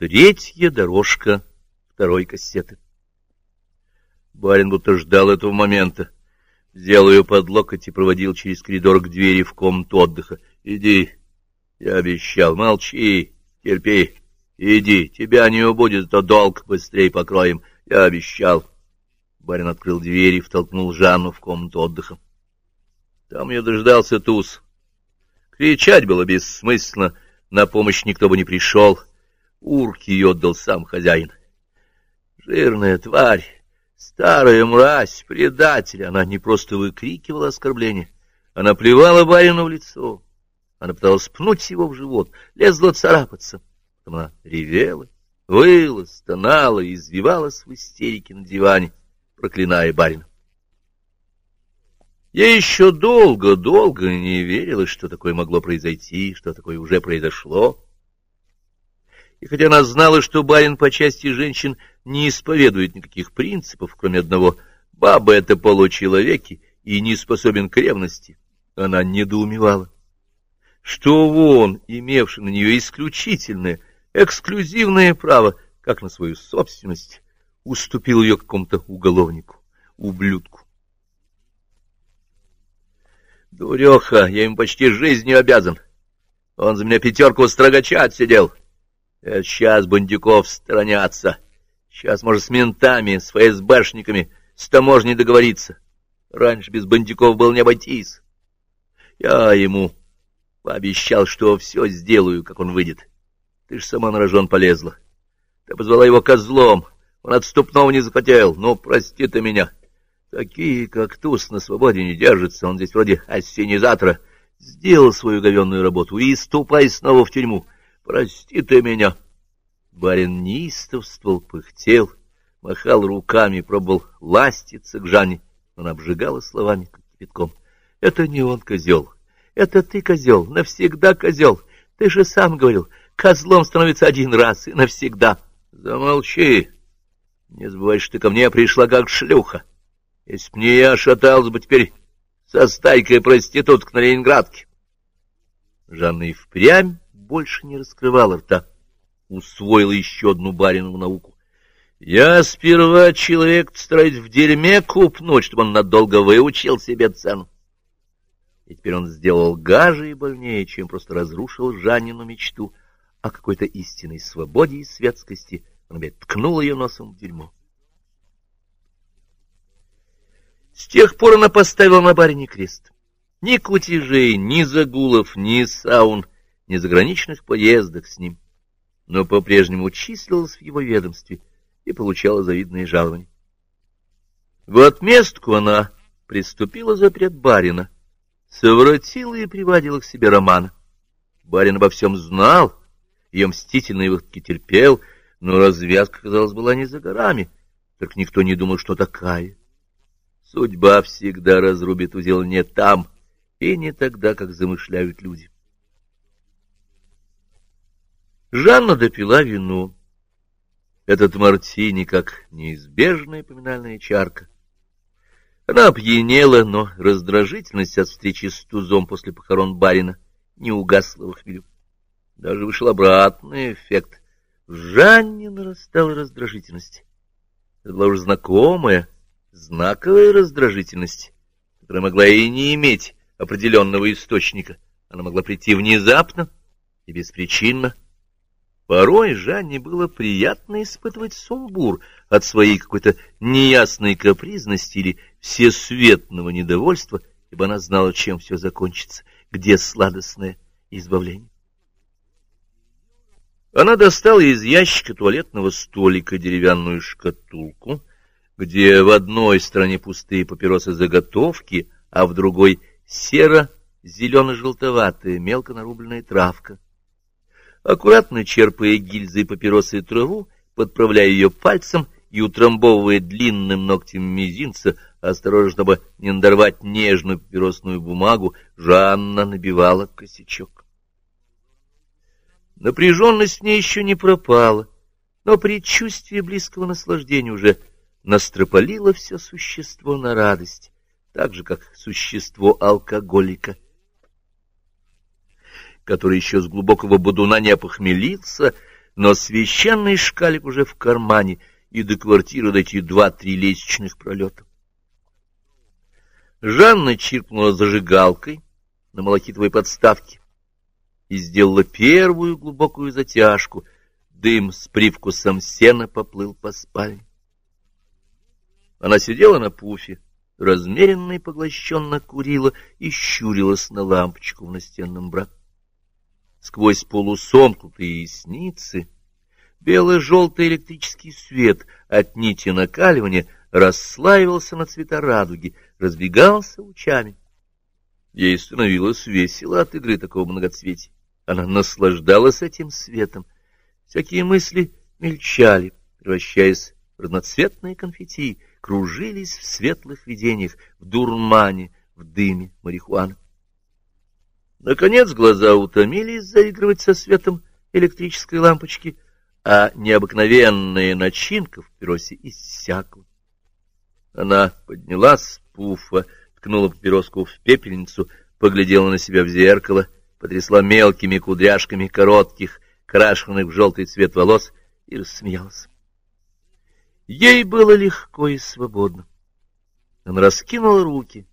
Третья дорожка второй кассеты. Барин будто ждал этого момента. Взял ее под локоть и проводил через коридор к двери в комнату отдыха. — Иди, я обещал, молчи, терпи. Иди, тебя не убудет, то долг быстрее покроем. Я обещал. Барин открыл дверь и втолкнул Жанну в комнату отдыха. Там ее дождался туз. Кричать было бессмысленно, на помощь никто бы не пришел. Урки отдал сам хозяин. Жирная тварь, старая мразь, предатель. Она не просто выкрикивала оскорбление, она плевала барину в лицо. Она пыталась пнуть его в живот, лезла царапаться. Потом она ревела, выла, стонала и извивалась в истерике на диване, проклиная барина. Я еще долго-долго не верила, что такое могло произойти, что такое уже произошло. И хотя она знала, что барин по части женщин не исповедует никаких принципов, кроме одного — баба — это получеловеки и не способен к ревности, она недоумевала, что он, имевший на нее исключительное, эксклюзивное право, как на свою собственность, уступил ее какому-то уголовнику, ублюдку. Дуреха, я ему почти жизнью обязан. Он за меня пятерку строгача отсидел. Сейчас бандюков сторонятся. Сейчас, может, с ментами, с ФСБшниками, с таможней договориться. Раньше без бандюков был не обойтись. Я ему пообещал, что все сделаю, как он выйдет. Ты ж сама на рожон полезла. Ты позвала его козлом. Он отступного не захотел. Ну, прости ты меня. Такие, как Туз, на свободе не держатся, он здесь вроде ассенизатора. Сделал свою говенную работу и ступай снова в тюрьму. Прости ты меня. Барин неистовствовал, пыхтел, махал руками, пробовал ластиться к Жанне. Он обжигала словами, как кипятком. Это не он козел, это ты козел, навсегда козел. Ты же сам говорил, козлом становится один раз и навсегда. Замолчи. Не забывай, что ты ко мне пришла как шлюха. Если б не я, шатался бы теперь со стайкой проституток на Ленинградке. Жанна и впрямь больше не раскрывала рта. Усвоила еще одну баринову науку. Я сперва человек стараюсь в дерьме купнуть, чтобы он надолго выучил себе цену. И теперь он сделал гаже и больнее, чем просто разрушил Жаннину мечту о какой-то истинной свободе и светскости. Он опять ткнул ее носом в дерьмо. С тех пор она поставила на барине крест. Ни кутежей, ни загулов, ни саун, ни заграничных поездок с ним. Но по-прежнему числилась в его ведомстве и получала завидные жалования. В отместку она приступила запрет барина, совратила и приводила к себе Романа. Барин обо всем знал, ее мстительные выходки терпел, но развязка, казалось, была не за горами, так никто не думал, что такая. Судьба всегда разрубит узел не там и не тогда, как замышляют люди. Жанна допила вино. Этот мартини как неизбежная поминальная чарка. Она опьянела, но раздражительность от встречи с Тузом после похорон барина не угасла в хмелю. Даже вышел обратный эффект. В Жанне нарастала раздражительность. Это была уже знакомая, знаковая раздражительность, которая могла и не иметь определенного источника. Она могла прийти внезапно и беспричинно. Порой Жанне было приятно испытывать сумбур от своей какой-то неясной капризности или всесветного недовольства, ибо она знала, чем все закончится, где сладостное избавление. Она достала из ящика туалетного столика деревянную шкатулку, где в одной стороне пустые папиросы-заготовки, а в другой серо-зелено-желтоватая мелко нарубленная травка. Аккуратно черпая гильзы и папиросы и траву, подправляя ее пальцем и утрамбовывая длинным ногтем мизинца, осторожно, чтобы не надорвать нежную папиросную бумагу, Жанна набивала косячок. Напряженность в ней еще не пропала, но предчувствие близкого наслаждения уже настропалило все существо на радость, так же, как существо алкоголика, который еще с глубокого будуна не опохмелился, но священный шкалик уже в кармане, и до квартиры дойти два-три лестничных пролета. Жанна чиркнула зажигалкой на малахитовой подставке и сделала первую глубокую затяжку. Дым с привкусом сена поплыл по спальне. Она сидела на пуфе, размеренно и поглощенно курила и щурилась на лампочку в настенном браке. Сквозь полусомкнутые ресницы бело-желтый электрический свет от нити накаливания расслаивался на цвета радуги, разбегался лучами. Ей становилось весело от игры такого многоцветия. Она наслаждалась этим светом. Всякие мысли мельчали, превращаясь в разноцветные конфетти, кружились в светлых видениях, в дурмане, в дыме марихуаны. Наконец глаза утомились заигрывать со светом электрической лампочки, а необыкновенная начинка в пиросе иссякла. Она поднялась с пуфа, ткнула папироску в пепельницу, поглядела на себя в зеркало, потрясла мелкими кудряшками коротких, крашенных в желтый цвет волос и рассмеялась. Ей было легко и свободно. Она раскинула руки,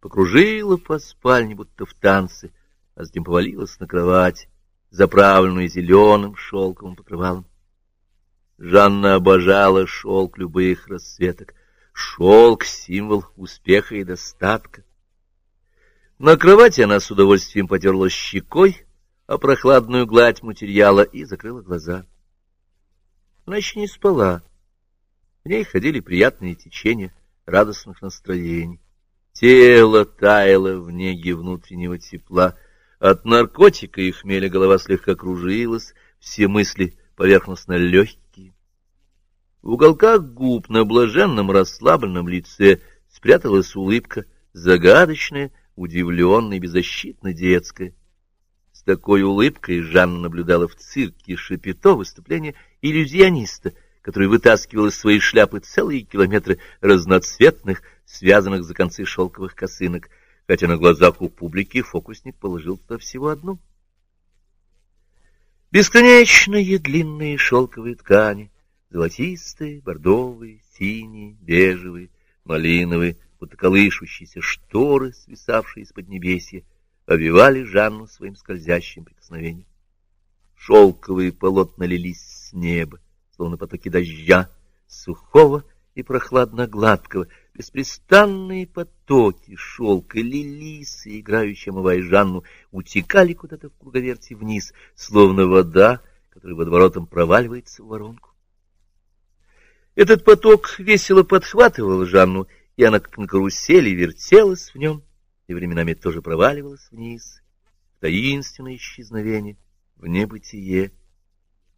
покружила по спальне, будто в танце, а затем повалилась на кровать, заправленную зеленым шелковым покрывалом. Жанна обожала шелк любых расцветок. Шелк — символ успеха и достатка. На кровати она с удовольствием потерла щекой, а прохладную гладь материала и закрыла глаза. Она еще не спала. В ней ходили приятные течения радостных настроений. Тело таяло в неге внутреннего тепла. От наркотика и хмеля голова слегка кружилась, все мысли поверхностно легкие. В уголках губ на блаженном расслабленном лице спряталась улыбка, загадочная, удивленная, беззащитно детская. С такой улыбкой Жанна наблюдала в цирке Шапито выступление иллюзиониста, который вытаскивал из своей шляпы целые километры разноцветных, связанных за концы шелковых косынок, хотя на глазах у публики фокусник положил туда всего одну. Бесконечные длинные шелковые ткани, золотистые, бордовые, синие, бежевые, малиновые, будто колышущиеся шторы, свисавшие из-под небесья, обвивали Жанну своим скользящим прикосновением. Шелковые полотна лились с неба, словно потоки дождя, сухого и прохладно-гладкого, беспрестанные потоки шелка лились, и играющие омывая Жанну, утекали куда-то в круговерти вниз, словно вода, которая водоворотом проваливается в воронку. Этот поток весело подхватывал Жанну, и она, как на карусели, вертелась в нем, и временами тоже проваливалась вниз, в таинственное исчезновение, в небытие.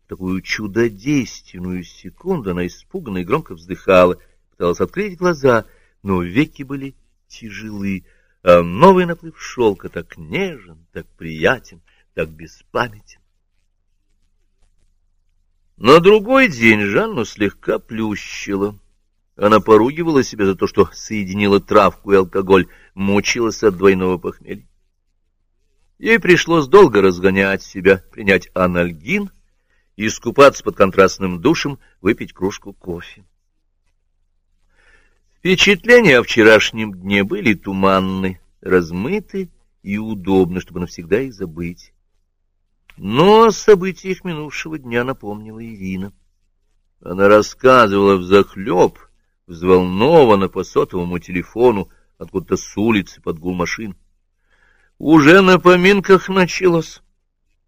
В такую чудодейственную секунду она испуганно и громко вздыхала, пыталась открыть глаза, но веки были тяжелы, а новый наплыв шелка так нежен, так приятен, так беспамятен. На другой день Жанну слегка плющило. Она поругивала себя за то, что соединила травку и алкоголь, мучилась от двойного похмелья. Ей пришлось долго разгонять себя, принять анальгин, искупаться под контрастным душем, выпить кружку кофе. Впечатления о вчерашнем дне были туманны, размыты и удобны, чтобы навсегда их забыть. Но о событиях минувшего дня напомнила Ирина. Она рассказывала взахлеб, взволнованно по сотовому телефону, откуда-то с улицы под гул машин. Уже на поминках началось.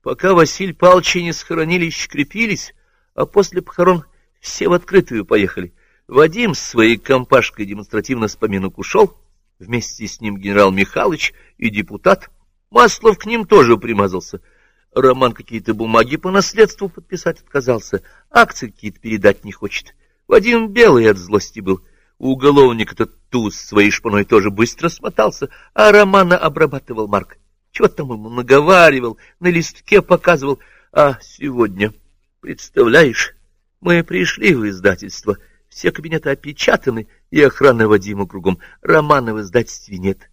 Пока Василь Палчи не схоронили, скрепились, а после похорон все в открытую поехали. Вадим с своей компашкой демонстративно с поминок ушел, вместе с ним генерал Михайлович и депутат. Маслов к ним тоже примазался — Роман какие-то бумаги по наследству подписать отказался, акции какие-то передать не хочет. Вадим белый от злости был. Уголовник этот туз своей шпаной тоже быстро смотался, а Романа обрабатывал Марк. Чего там ему наговаривал, на листке показывал. А сегодня, представляешь, мы пришли в издательство, все кабинеты опечатаны, и охрана Вадима кругом. Романа в издательстве нет.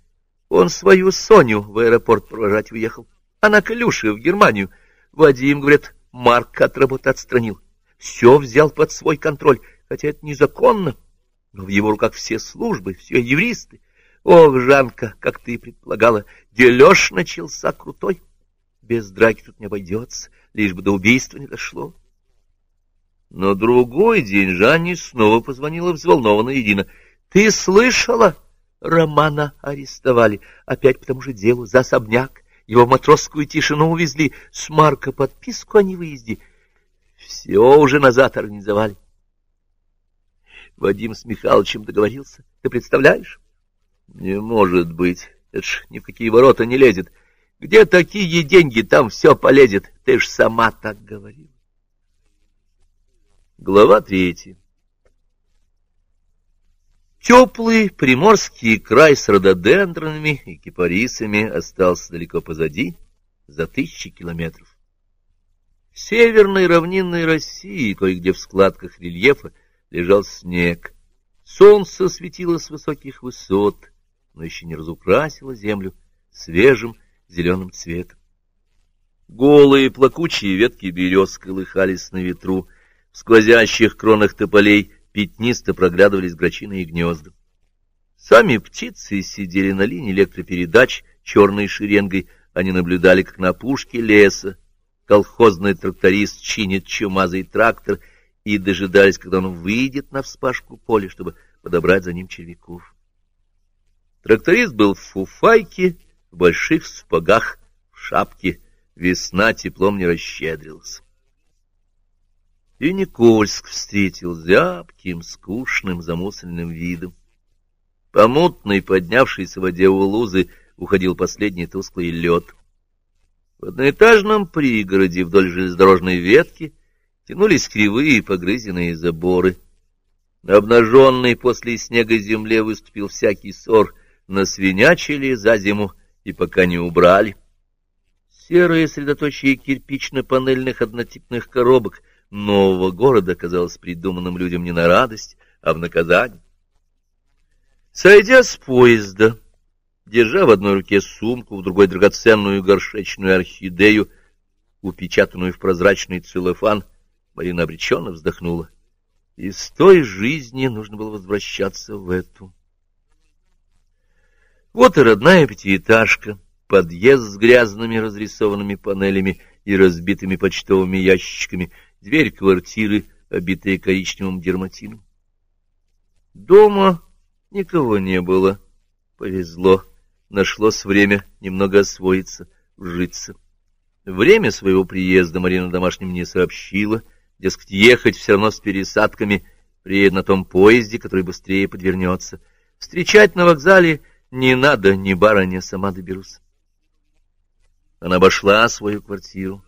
Он свою Соню в аэропорт провожать уехал. Она к Илюше в Германию. Вадим, говорят, Марка от работы отстранил. Все взял под свой контроль, хотя это незаконно. Но в его руках все службы, все юристы. Ох, Жанка, как ты и предполагала, дележ начался крутой. Без драки тут не обойдется, лишь бы до убийства не дошло. Но другой день Жанне снова позвонила взволнованная Едина. — Ты слышала? Романа арестовали. Опять по тому же делу, за особняк. Его в матросскую тишину увезли. С Марка подписку о невыезде. Все уже назад организовали. Вадим с Михайловичем договорился. Ты представляешь? Не может быть. Это ж ни в какие ворота не лезет. Где такие деньги, там все полезет. Ты ж сама так говорила. Глава третья. Теплый приморский край с рододендронами и кипарисами остался далеко позади, за тысячи километров. В северной равнинной России, кое-где в складках рельефа, лежал снег. Солнце светило с высоких высот, но еще не разукрасило землю свежим зеленым цветом. Голые плакучие ветки берез колыхались на ветру, в сквозящих кронах тополей пятнисто проглядывались грачиные гнезда. Сами птицы сидели на линии электропередач черной шеренгой, они наблюдали, как на опушке леса колхозный тракторист чинит чумазый трактор и дожидались, когда он выйдет на вспашку поля, чтобы подобрать за ним червяков. Тракторист был в фуфайке, в больших спагах, в шапке. Весна теплом не расщедрилась и Никольск встретил зябким, скучным, замусленным видом. По мутной, поднявшейся воде у лузы уходил последний тусклый лед. В одноэтажном пригороде вдоль железнодорожной ветки тянулись кривые погрызенные заборы. На обнаженной после снега земле выступил всякий сор, насвинячили за зиму и пока не убрали. Серые средоточие кирпично-панельных однотипных коробок — нового города казалось придуманным людям не на радость, а в наказание. Сойдя с поезда, держа в одной руке сумку, в другой драгоценную горшечную орхидею, упечатанную в прозрачный целлофан, Марина обреченно вздохнула. Из той жизни нужно было возвращаться в эту. Вот и родная пятиэтажка, подъезд с грязными разрисованными панелями и разбитыми почтовыми ящичками, дверь квартиры, обитая коричневым дерматином. Дома никого не было. Повезло. Нашлось время немного освоиться, вжиться. Время своего приезда Марина домашним не сообщила. Дескать, ехать все равно с пересадками, приедет на том поезде, который быстрее подвернется. Встречать на вокзале не надо, ни барыня, сама доберусь. Она обошла свою квартиру.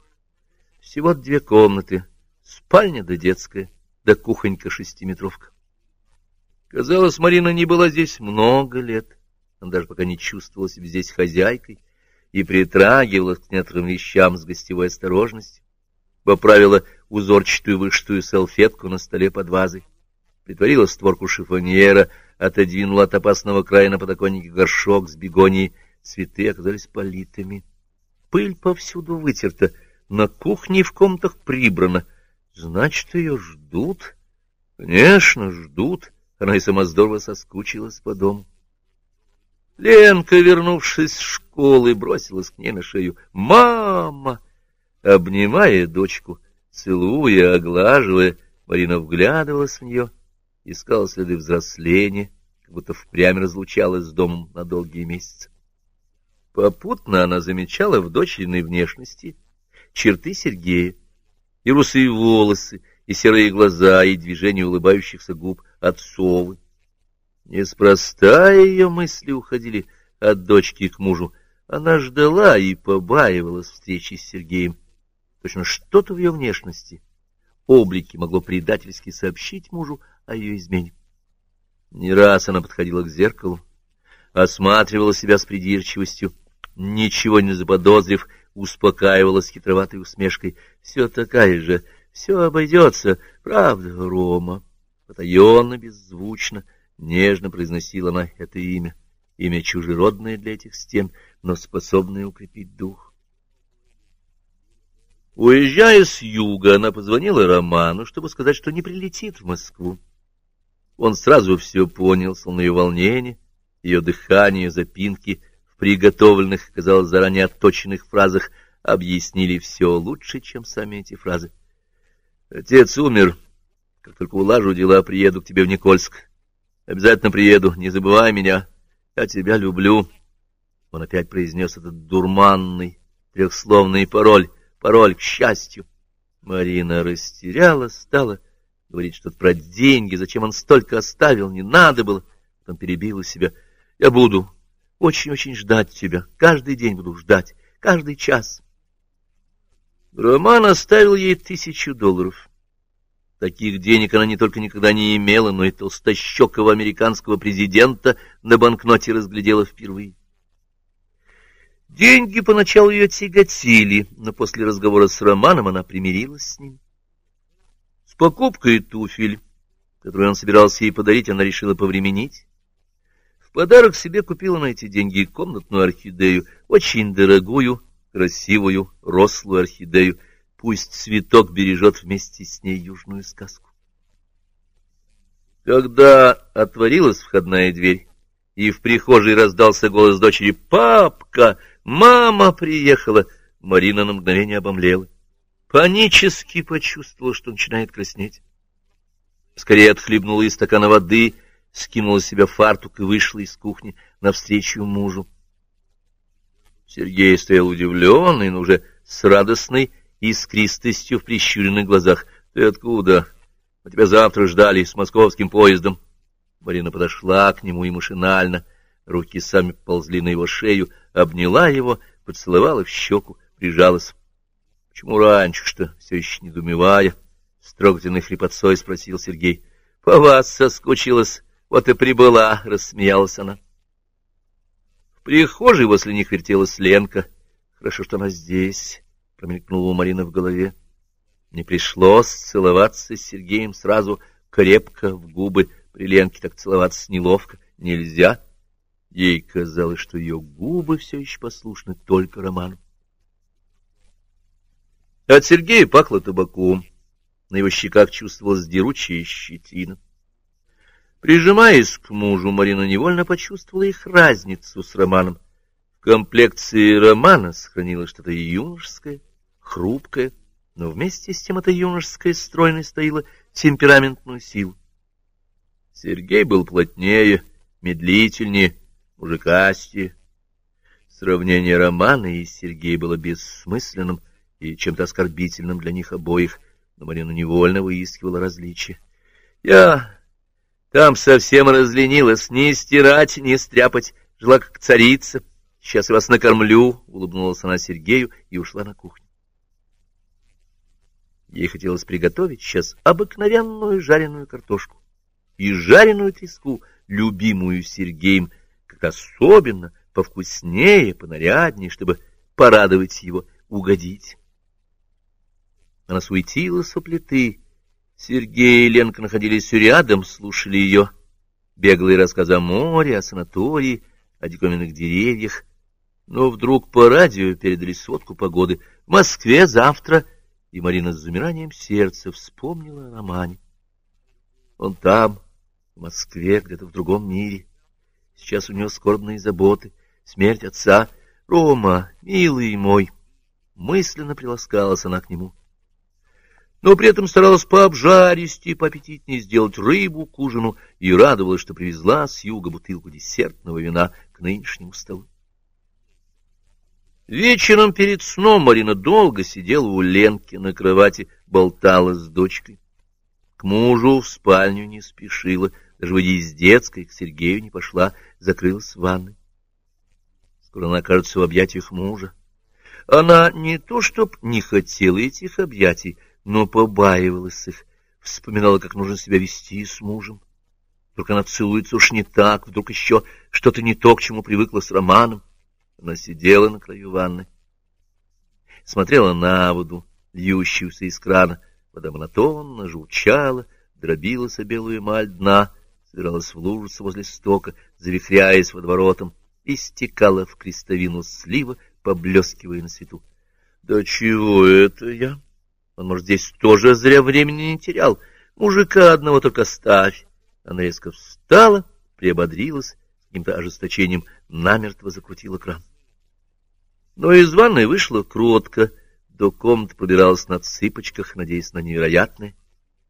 Всего две комнаты, Спальня да детская, да кухонька-шестиметровка. Казалось, Марина не была здесь много лет. Она даже пока не чувствовала себя здесь хозяйкой и притрагивалась к некоторым вещам с гостевой осторожностью. Поправила узорчатую вышитую салфетку на столе под вазой, притворила створку шифоньера, отодвинула от опасного края на подоконнике горшок с бегонией. Цветы оказались политыми. Пыль повсюду вытерта, на кухне и в комнатах прибрана — Значит, ее ждут? Конечно, ждут. Она и сама здорово соскучилась по дому. Ленка, вернувшись с школы, бросилась к ней на шею. «Мама!» Обнимая дочку, целуя, оглаживая, Марина вглядывалась в нее, искала следы взросления, как будто впрямь разлучалась с домом на долгие месяцы. Попутно она замечала в дочериной внешности черты Сергея, и русые волосы, и серые глаза, и движения улыбающихся губ отцовы. Неспроста ее мысли уходили от дочки к мужу. Она ждала и побаивалась встречи с Сергеем. Точно что-то в ее внешности, облике могло предательски сообщить мужу о ее измене. Не раз она подходила к зеркалу, осматривала себя с придирчивостью, ничего не заподозрив, успокаивалась хитроватой усмешкой. Все такая же, все обойдется, правда, Рома? Потаенно, беззвучно, нежно произносила она это имя, имя чужеродное для этих стен, но способное укрепить дух. Уезжая с юга, она позвонила Роману, чтобы сказать, что не прилетит в Москву. Он сразу все понял, словно ее волнение, ее дыхание, запинки в приготовленных, казалось, заранее отточенных фразах объяснили все лучше, чем сами эти фразы. Отец умер. Как только улажу дела, приеду к тебе в Никольск. Обязательно приеду, не забывай меня. Я тебя люблю. Он опять произнес этот дурманный, трехсловный пароль, пароль к счастью. Марина растерялась, стала говорить что-то про деньги, зачем он столько оставил, не надо было. Потом перебила себя. Я буду очень-очень ждать тебя, каждый день буду ждать, каждый час. Роман оставил ей тысячу долларов. Таких денег она не только никогда не имела, но и толстощекого американского президента на банкноте разглядела впервые. Деньги поначалу ее тяготили, но после разговора с Романом она примирилась с ним. С покупкой туфель, которую он собирался ей подарить, она решила повременить. В подарок себе купила на эти деньги комнатную орхидею, очень дорогую, красивую, рослую орхидею. Пусть цветок бережет вместе с ней южную сказку. Когда отворилась входная дверь, и в прихожей раздался голос дочери «Папка! Мама приехала!» Марина на мгновение обомлела. Панически почувствовала, что начинает краснеть. Скорее отхлебнула из стакана воды, скинула с себя фартук и вышла из кухни навстречу мужу. Сергей стоял удивленный, но уже с радостной искристостью в прищуренных глазах. — Ты откуда? Мы тебя завтра ждали с московским поездом. Марина подошла к нему и машинально, руки сами ползли на его шею, обняла его, поцеловала в щеку, прижалась. — Почему раньше что? Все еще недумевая, с трогательной хрипотцой спросил Сергей. — По вас соскучилась, вот и прибыла, — рассмеялась она прихожей возле них вертелась Ленка. Хорошо, что она здесь, — промелькнула у Марины в голове. Не пришлось целоваться с Сергеем сразу крепко в губы. При Ленке так целоваться неловко. Нельзя. Ей казалось, что ее губы все еще послушны только Роману. От Сергея пахло табаком. На его щеках чувствовалась деручая щетина. Прижимаясь к мужу, Марина невольно почувствовала их разницу с Романом. В комплекции Романа сохранилось что-то юношеское, хрупкое, но вместе с тем эта юношеская стройность стоила темпераментную силу. Сергей был плотнее, медлительнее, мужикастее. Сравнение Романа и Сергея было бессмысленным и чем-то оскорбительным для них обоих, но Марина невольно выискивала различия. — Я там совсем разленилась, ни стирать, ни стряпать, жила как царица. Сейчас я вас накормлю, — улыбнулась она Сергею и ушла на кухню. Ей хотелось приготовить сейчас обыкновенную жареную картошку и жареную треску, любимую Сергеем, как особенно повкуснее, понаряднее, чтобы порадовать его, угодить. Она суетилась у плиты, Сергей и Ленка находились рядом, слушали ее беглые рассказы о море, о санатории, о диковинных деревьях. Но вдруг по радио передали сводку погоды. В Москве завтра, и Марина с замиранием сердца вспомнила о романе. Он там, в Москве, где-то в другом мире. Сейчас у него скорбные заботы, смерть отца. Рома, милый мой, мысленно приласкалась она к нему но при этом старалась пообжаристее, поаппетитнее сделать рыбу к ужину и радовалась, что привезла с юга бутылку десертного вина к нынешнему столу. Вечером перед сном Марина долго сидела у Ленки на кровати, болтала с дочкой. К мужу в спальню не спешила, даже выйдя из детской, к Сергею не пошла, закрылась в ванной. Скоро она окажется в объятиях мужа. Она не то чтоб не хотела этих объятий, но побаивалась их, вспоминала, как нужно себя вести с мужем. Вдруг она целуется уж не так, вдруг еще что-то не то, к чему привыкла с Романом. Она сидела на краю ванны, смотрела на воду, льющуюся из крана. Вода монотонно журчала, дробилась о белую эмаль дна, собиралась в лужице возле стока, завихряясь водоворотом, и стекала в крестовину слива, поблескивая на свету. Да чего это я? Он, может, здесь тоже зря времени не терял. Мужика одного только ставь. Она резко встала, приободрилась, каким-то ожесточением намертво закрутила кран. Но из ванной вышла кротко, до комнаты пробиралась на цыпочках, надеясь на невероятное.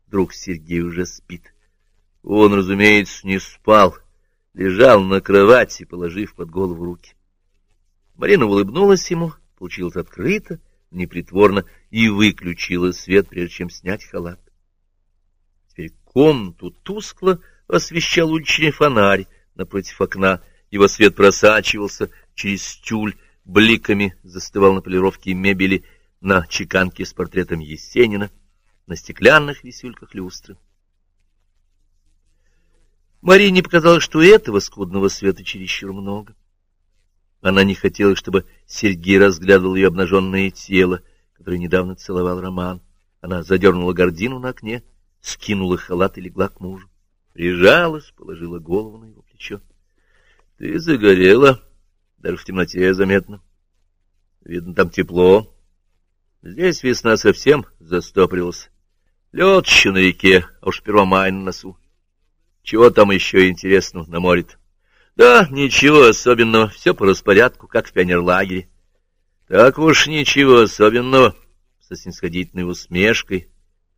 Друг Сергей уже спит. Он, разумеется, не спал, лежал на кровати, положив под голову руки. Марина улыбнулась ему, получилось открыто, непритворно, и выключила свет, прежде чем снять халат. Теперь комнату тускло освещал уличный фонарь напротив окна, его свет просачивался через тюль, бликами застывал на полировке мебели, на чеканке с портретом Есенина, на стеклянных висюльках люстры. Марине показалось, что этого скудного света чересчур много. Она не хотела, чтобы Сергей разглядывал ее обнаженное тело, которое недавно целовал Роман. Она задернула гордину на окне, скинула халат и легла к мужу. Прижалась, положила голову на его плечо. — Ты загорела, даже в темноте заметно. Видно, там тепло. Здесь весна совсем застоприлась. Лед еще на реке, а уж первомай на носу. Чего там еще интересного на море -то? Да, ничего особенного, все по распорядку, как в пионерлагере. Так уж ничего особенного, со снисходительной усмешкой,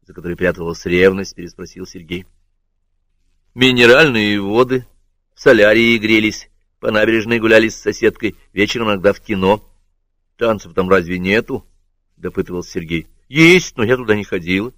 за которой пряталась ревность, переспросил Сергей. Минеральные воды, в солярии грелись, по набережной гуляли с соседкой, вечером иногда в кино. Танцев там разве нету? — допытывался Сергей. — Есть, но я туда не ходила.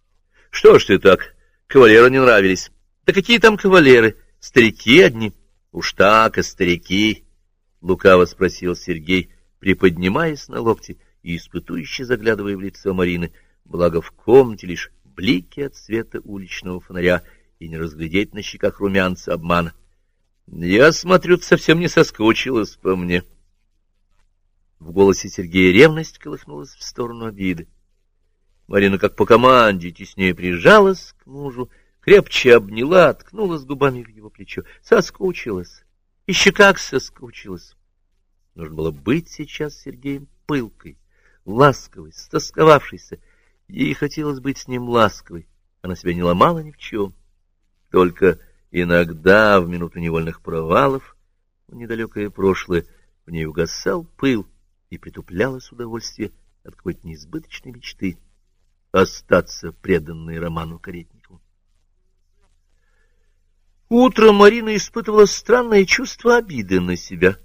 — Что ж ты так, кавалеры не нравились? — Да какие там кавалеры? Старики одни. — Уж так, а старики? — лукаво спросил Сергей, приподнимаясь на локте и испытующе заглядывая в лицо Марины, благо в комнате лишь блики от света уличного фонаря и не разглядеть на щеках румянца обмана. Я смотрю, совсем не соскучилась по мне. В голосе Сергея ревность колыхнулась в сторону обиды. Марина, как по команде, теснее прижалась к мужу, крепче обняла, ткнулась губами в его плечо. Соскучилась. Еще как соскучилась. Нужно было быть сейчас Сергеем пылкой, ласковой, стосковавшейся. Ей хотелось быть с ним ласковой. Она себя не ломала ни в чем. Только иногда, в минуту невольных провалов, в недалекое прошлое, в ней угасал пыл и притуплялось удовольствие от какой-то неизбыточной мечты остаться преданной Роману Каретникову. Утром Марина испытывала странное чувство обиды на себя.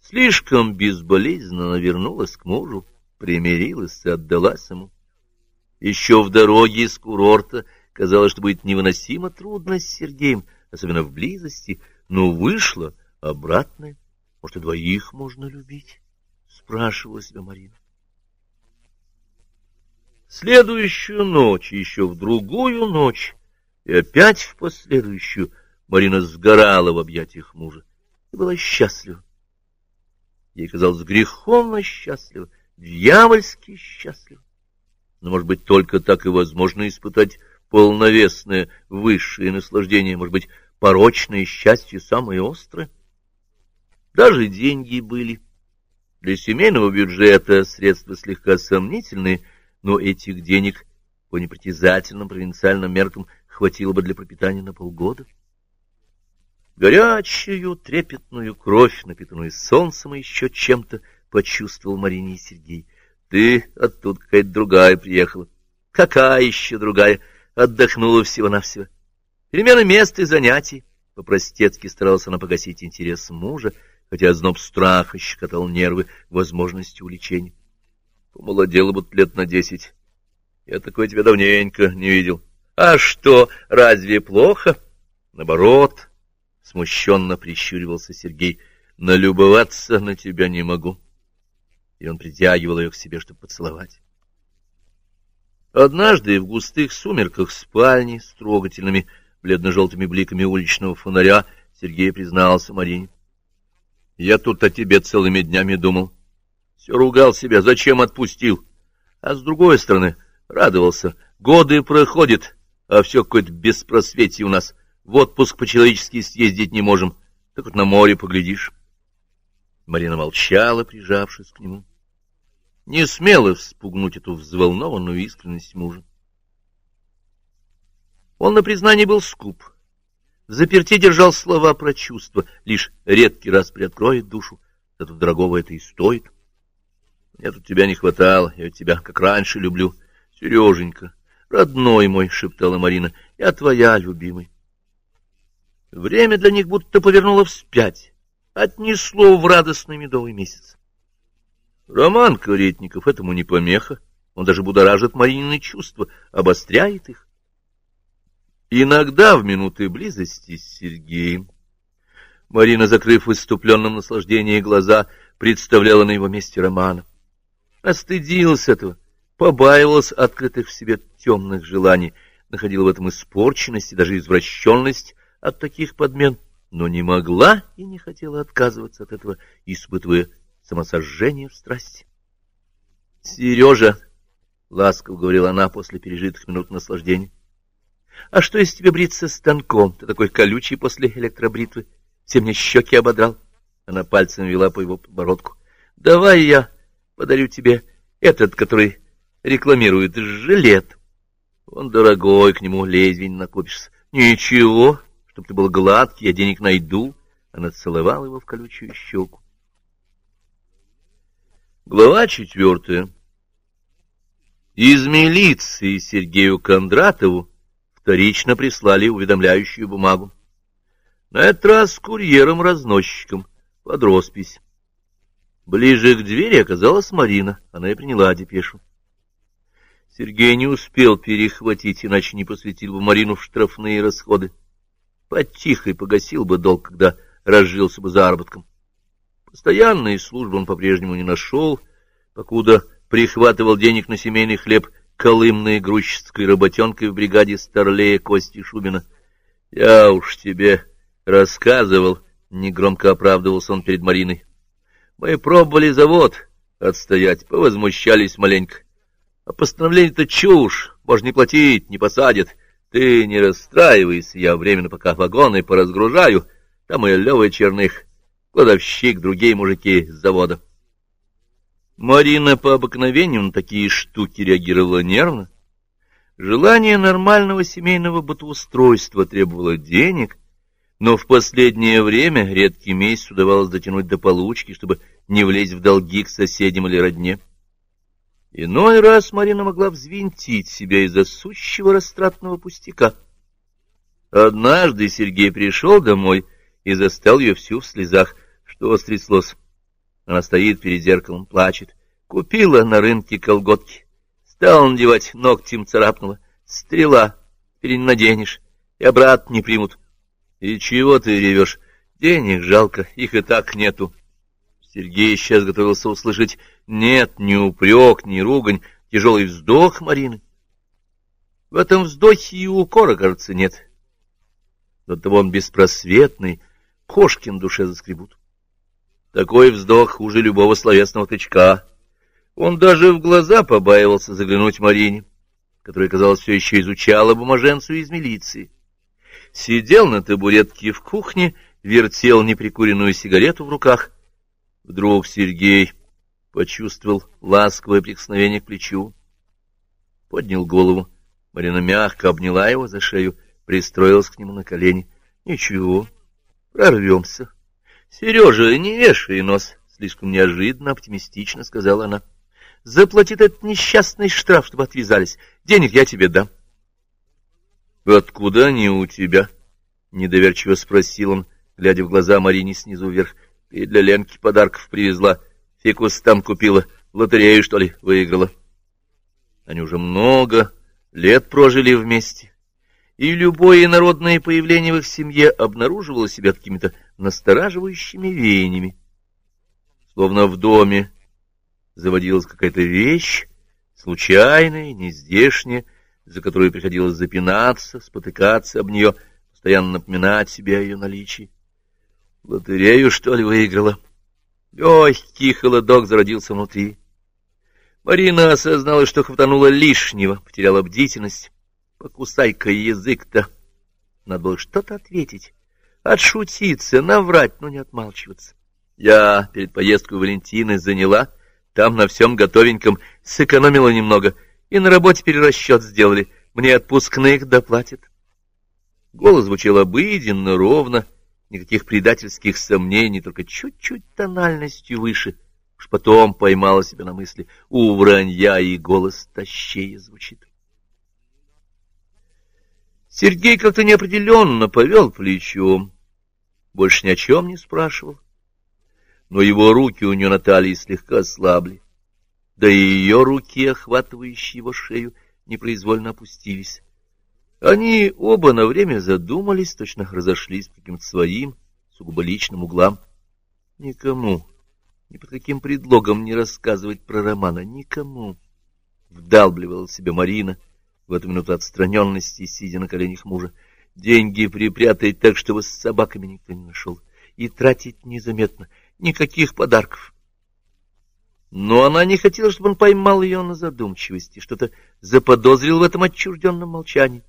Слишком безболезненно вернулась к мужу, примирилась и отдалась ему. Еще в дороге из курорта казалось, что будет невыносимо трудно с Сергеем, особенно в близости, но вышло обратное. Может, и двоих можно любить? Спрашивала себя Марина. Следующую ночь, еще в другую ночь, и опять в последующую, Марина сгорала в объятиях мужа и была счастлива. Ей казалось греховно счастлива, дьявольски счастлива. Но, может быть, только так и возможно испытать полновесное высшее наслаждение, может быть, порочное счастье самое острое. Даже деньги были. Для семейного бюджета средства слегка сомнительные, но этих денег по непритязательным провинциальным меркам хватило бы для пропитания на полгода горячую трепетную кровь, напитанную солнцем и еще чем-то, почувствовал Марине и Сергей. Ты оттуда какая-то другая приехала. Какая еще другая? Отдохнула всего-навсего. Перемена мест и занятий. По-простецки старалась она погасить интерес мужа, хотя зноб страха щекотал нервы возможности увлечения. Помолодела бы лет на десять. Я такой тебя давненько не видел. А что, разве плохо? Наоборот, Смущенно прищуривался Сергей. Налюбоваться на тебя не могу. И он притягивал ее к себе, чтобы поцеловать. Однажды в густых сумерках спальни с трогательными бледно-желтыми бликами уличного фонаря Сергей признался Марине. Я тут о тебе целыми днями думал. Все ругал себя, зачем отпустил. А с другой стороны, радовался. Годы проходят, а все какое-то беспросветие у нас. В отпуск по-человечески съездить не можем, так вот на море поглядишь. Марина молчала, прижавшись к нему. не смела вспугнуть эту взволнованную искренность мужа. Он на признание был скуп. В заперти держал слова про чувства, лишь редкий раз приоткроет душу, зато дорогого это и стоит. Мне тут тебя не хватало, я тебя как раньше люблю. Сереженька, родной мой, — шептала Марина, — я твоя, любимый. Время для них будто повернуло вспять, отнесло в радостный медовый месяц. Роман Каретников этому не помеха, он даже будоражит Маринины чувства, обостряет их. Иногда в минуты близости с Сергеем Марина, закрыв в иступленном наслаждении глаза, представляла на его месте Романа. Остыдилась этого, побаивалась открытых в себе темных желаний, находила в этом испорченность и даже извращенность от таких подмен, но не могла и не хотела отказываться от этого, испытывая самосожжение в страсти. — Сережа, — ласково говорила она после пережитых минут наслаждения, а что, если тебе бриться станком? Ты такой колючий после электробритвы. Все мне щеки ободрал. Она пальцем вела по его подбородку. Давай я подарю тебе этот, который рекламирует жилет. Он дорогой, к нему лезвень накопишься. Ничего, чтоб ты был гладкий, я денег найду. Она целовала его в колючую щеку. Глава четвертая. Из милиции Сергею Кондратову вторично прислали уведомляющую бумагу. На этот раз с курьером-разносчиком, под роспись. Ближе к двери оказалась Марина, она и приняла депешу. Сергей не успел перехватить, иначе не посвятил бы Марину в штрафные расходы. Потихо и погасил бы долг, когда разжился бы заработком. Постоянной службы он по-прежнему не нашел, покуда прихватывал денег на семейный хлеб колымной грузчицкой работенкой в бригаде Старлея Кости Шубина. — Я уж тебе рассказывал, — негромко оправдывался он перед Мариной. — Мы пробовали завод отстоять, повозмущались маленько. А постановление-то чушь, можно не платить, не посадят. Ты не расстраивайся, я временно пока вагоны поразгружаю. Там и Лёва Черных, кладовщик, другие мужики с завода. Марина по обыкновению на такие штуки реагировала нервно. Желание нормального семейного бытоустройства требовало денег, но в последнее время редкий месяц удавалось дотянуть до получки, чтобы не влезть в долги к соседям или родне. Иной раз Марина могла взвинтить себя из-за сущего растратного пустяка. Однажды Сергей пришел домой и застал ее всю в слезах. Что стряслось? Она стоит перед зеркалом, плачет. Купила на рынке колготки. Стала надевать, ногтем царапнула. Стрела, теперь не наденешь, и обратно не примут. И чего ты ревешь? Денег жалко, их и так нету. Сергей сейчас готовился услышать «нет, ни упрек, ни ругань», тяжелый вздох Марины. В этом вздохе и укора, кажется, нет. До того он беспросветный, кошкин душе заскребут. Такой вздох хуже любого словесного тычка. Он даже в глаза побаивался заглянуть Марине, которая, казалось, все еще изучала бумаженцу из милиции. Сидел на табуретке в кухне, вертел неприкуренную сигарету в руках. Вдруг Сергей почувствовал ласковое прикосновение к плечу. Поднял голову. Марина мягко обняла его за шею, пристроилась к нему на колени. — Ничего, прорвемся. — Сережа, не вешай нос, — слишком неожиданно, оптимистично сказала она. — Заплатит этот несчастный штраф, чтобы отвязались. Денег я тебе дам. — Откуда они у тебя? — недоверчиво спросил он, глядя в глаза Марине снизу вверх. — И для Ленки подарков привезла. Фикус там купила. Лотерею, что ли, выиграла. Они уже много лет прожили вместе и любое народное появление в их семье обнаруживало себя какими-то настораживающими веяниями. Словно в доме заводилась какая-то вещь, случайная, нездешняя, за которую приходилось запинаться, спотыкаться об нее, постоянно напоминать себе о ее наличии. Лотерею, что ли, выиграла? Легкий холодок зародился внутри. Марина осознала, что хватанула лишнего, потеряла бдительность. Покусай-ка язык-то. Надо было что-то ответить, отшутиться, наврать, но не отмалчиваться. Я перед поездкой Валентины заняла Там на всем готовеньком сэкономила немного, и на работе перерасчет сделали. Мне отпускных доплатят. Голос звучал обыденно, ровно, никаких предательских сомнений, только чуть-чуть тональностью выше. Уж потом поймала себя на мысли, у вранья и голос тащее звучит. Сергей как-то неопределенно повел плечом, больше ни о чем не спрашивал. Но его руки у нее на талии слегка ослабли, да и ее руки, охватывающие его шею, непроизвольно опустились. Они оба на время задумались, точно разошлись по каким-то своим, сугубо личным углам. Никому, ни под каким предлогом не рассказывать про Романа, никому. Вдалбливала себе Марина в эту минуту отстраненности, сидя на коленях мужа. Деньги припрятать так, чтобы с собаками никто не нашел. И тратить незаметно. Никаких подарков. Но она не хотела, чтобы он поймал ее на задумчивости, что-то заподозрил в этом отчужденном молчании.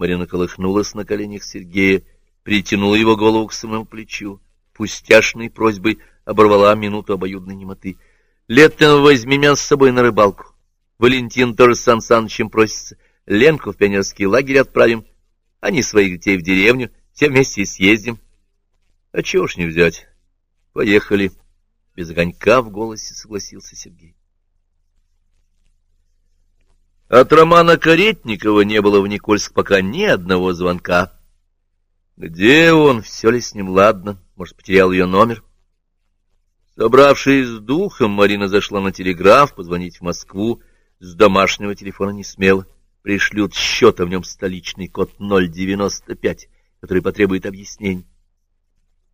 Марина колыхнулась на коленях Сергея, притянула его голову к самому плечу, пустяшной просьбой оборвала минуту обоюдной немоты. — Летом возьми меня с собой на рыбалку. Валентин тоже с Сан Санычем просится. Ленку в пионерский лагерь отправим. Они своих детей в деревню. Все вместе съездим. — А чего ж не взять? Поехали. Без огонька в голосе согласился Сергей. От Романа Каретникова не было в Никольск пока ни одного звонка. Где он? Все ли с ним ладно? Может, потерял ее номер? Собравшись с духом, Марина зашла на телеграф позвонить в Москву. С домашнего телефона не смело. Пришлют счет, а в нем столичный код 095, который потребует объяснений.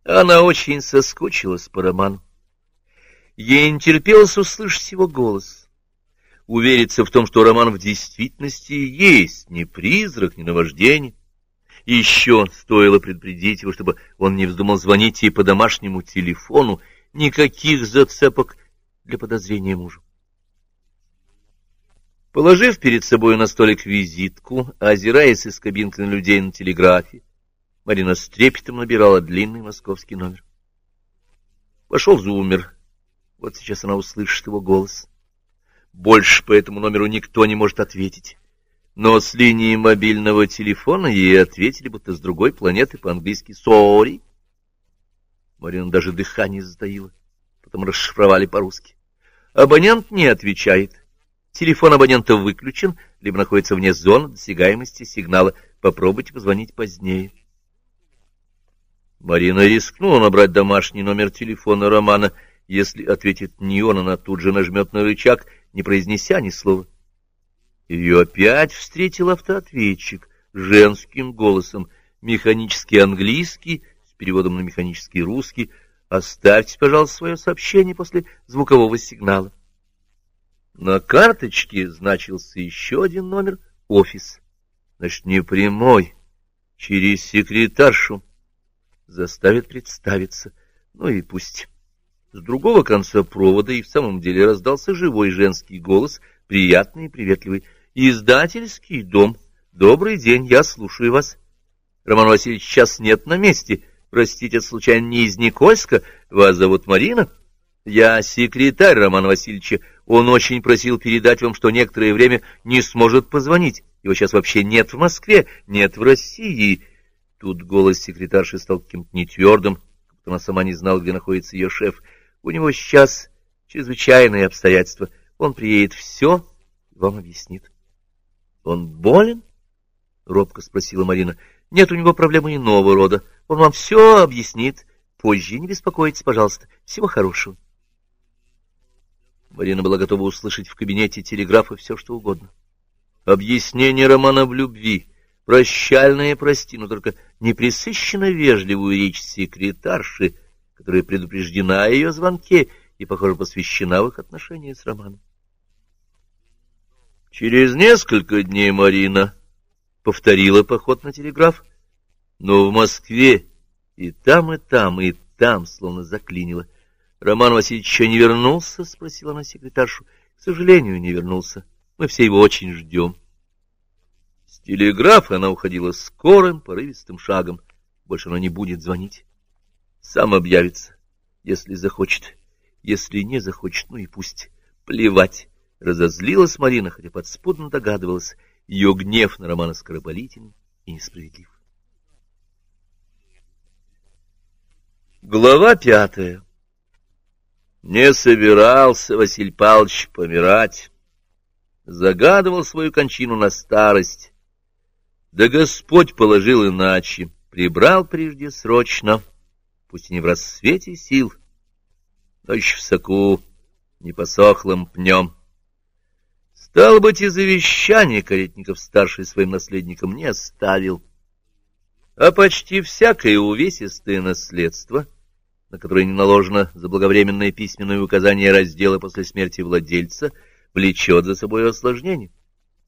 Она очень соскучилась по Роману. Ей не терпелось услышать его голос увериться в том, что роман в действительности есть, не призрак, не наваждение. И еще стоило предупредить его, чтобы он не вздумал звонить ей по домашнему телефону, никаких зацепок для подозрения мужа. Положив перед собой на столик визитку, озираясь из кабинки на людей на телеграфе, Марина с трепетом набирала длинный московский номер. Вошел Зумер. Вот сейчас она услышит его голос. Больше по этому номеру никто не может ответить. Но с линии мобильного телефона ей ответили, будто с другой планеты по-английски «Сори». Марина даже дыхание затаила, потом расшифровали по-русски. Абонент не отвечает. Телефон абонента выключен, либо находится вне зоны досягаемости сигнала. Попробуйте позвонить позднее. Марина рискнула набрать домашний номер телефона Романа. Если ответит не он, она тут же нажмет на рычаг не произнеся ни слова. Ее опять встретил автоответчик женским голосом, механический английский, с переводом на механический русский. Оставьте, пожалуйста, свое сообщение после звукового сигнала. На карточке значился еще один номер — офис. Значит, не прямой, через секретаршу. Заставит представиться. Ну и пусть. С другого конца провода и в самом деле раздался живой женский голос, приятный и приветливый. «Издательский дом. Добрый день, я слушаю вас. Роман Васильевич сейчас нет на месте. Простите, случайно не из Никольска? Вас зовут Марина?» «Я секретарь Романа Васильевича. Он очень просил передать вам, что некоторое время не сможет позвонить. Его сейчас вообще нет в Москве, нет в России». Тут голос секретарши стал каким-то нетвердым, она сама не знала, где находится ее шеф. У него сейчас чрезвычайные обстоятельства. Он приедет, все вам объяснит. — Он болен? — робко спросила Марина. — Нет у него проблемы иного рода. Он вам все объяснит. Позже не беспокойтесь, пожалуйста. Всего хорошего. Марина была готова услышать в кабинете телеграфа все, что угодно. Объяснение романа в любви, прощальное прости, но только неприсыщенно вежливую речь секретарши — которая предупреждена о ее звонке и, похоже, посвящена в их отношения с Романом. Через несколько дней Марина повторила поход на телеграф, но в Москве и там, и там, и там словно заклинило. Роман Васильевич еще не вернулся? — спросила она секретаршу. — К сожалению, не вернулся. Мы все его очень ждем. С телеграфа она уходила скорым, порывистым шагом. Больше она не будет звонить. Сам объявится, если захочет. Если не захочет, ну и пусть. Плевать. Разозлилась Марина, хотя подспудно догадывалась. Ее гнев на Романа скоропалителен и несправедлив. Глава пятая. Не собирался Василий Павлович помирать. Загадывал свою кончину на старость. Да Господь положил иначе, прибрал прежде срочно, пусть и не в рассвете сил, но еще в соку, не посохлым пнем. Стало быть, и завещание Каретников старший своим наследникам не оставил, а почти всякое увесистое наследство — на которое не наложено заблаговременное письменное указание раздела после смерти владельца, влечет за собой осложнение.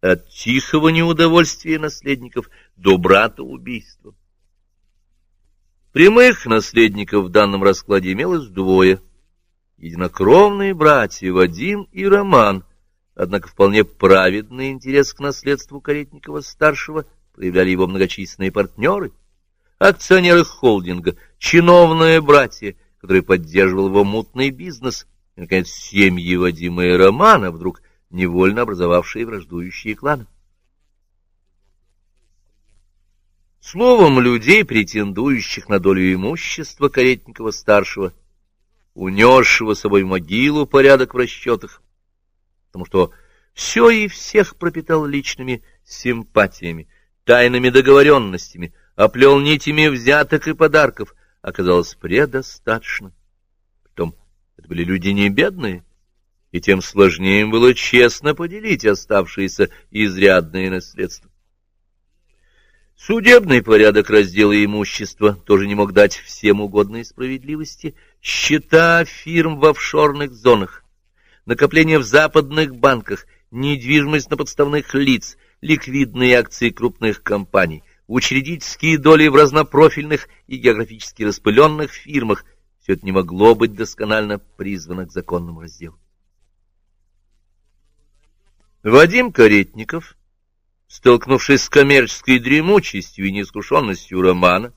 От тихого неудовольствия наследников до брата убийства. Прямых наследников в данном раскладе имелось двое. Единокровные братья Вадим и Роман, однако вполне праведный интерес к наследству Каретникова-старшего проявляли его многочисленные партнеры — акционеры холдинга, чиновные братья, которые поддерживал его мутный бизнес, и, наконец, семьи Вадима и Романа, вдруг невольно образовавшие враждующие кланы. Словом, людей, претендующих на долю имущества Каретникова-старшего, унесшего собой могилу порядок в расчетах, потому что все и всех пропитал личными симпатиями, тайными договоренностями, оплел нитями взяток и подарков, оказалось предостаточно. Потом это были люди не бедные, и тем сложнее им было честно поделить оставшиеся изрядные наследства. Судебный порядок раздела имущества тоже не мог дать всем угодной справедливости. Счета фирм в офшорных зонах, накопления в западных банках, недвижимость на подставных лиц, ликвидные акции крупных компаний, учредительские доли в разнопрофильных и географически распыленных фирмах, все это не могло быть досконально призвано к законному разделу. Вадим Каретников, столкнувшись с коммерческой дремучестью и неискушенностью романа,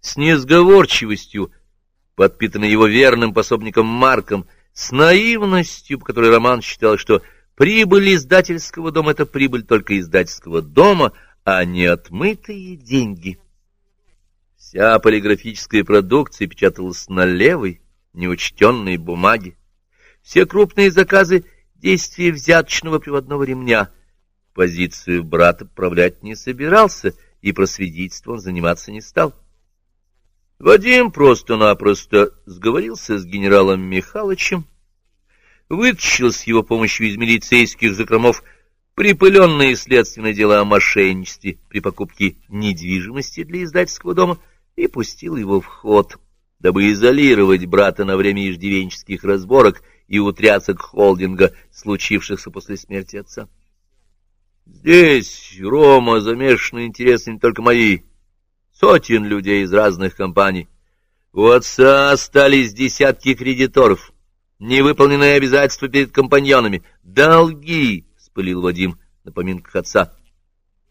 с несговорчивостью, подпитанной его верным пособником Марком, с наивностью, по которой Роман считал, что прибыль издательского дома — это прибыль только издательского дома — а не отмытые деньги. Вся полиграфическая продукция печаталась на левой, неучтенной бумаге. Все крупные заказы — действия взяточного приводного ремня. Позицию брата правлять не собирался, и просвидетельством заниматься не стал. Вадим просто-напросто сговорился с генералом Михалычем, вытащил с его помощью из милицейских закромов припыленные следственное дело о мошенничестве при покупке недвижимости для издательского дома и пустил его в ход, дабы изолировать брата на время иждивенческих разборок и утрясок холдинга, случившихся после смерти отца. Здесь, Рома, замешаны интересы не только мои, сотен людей из разных компаний. У отца остались десятки кредиторов, невыполненные обязательства перед компаньонами, долги, вспылил Вадим на поминках отца.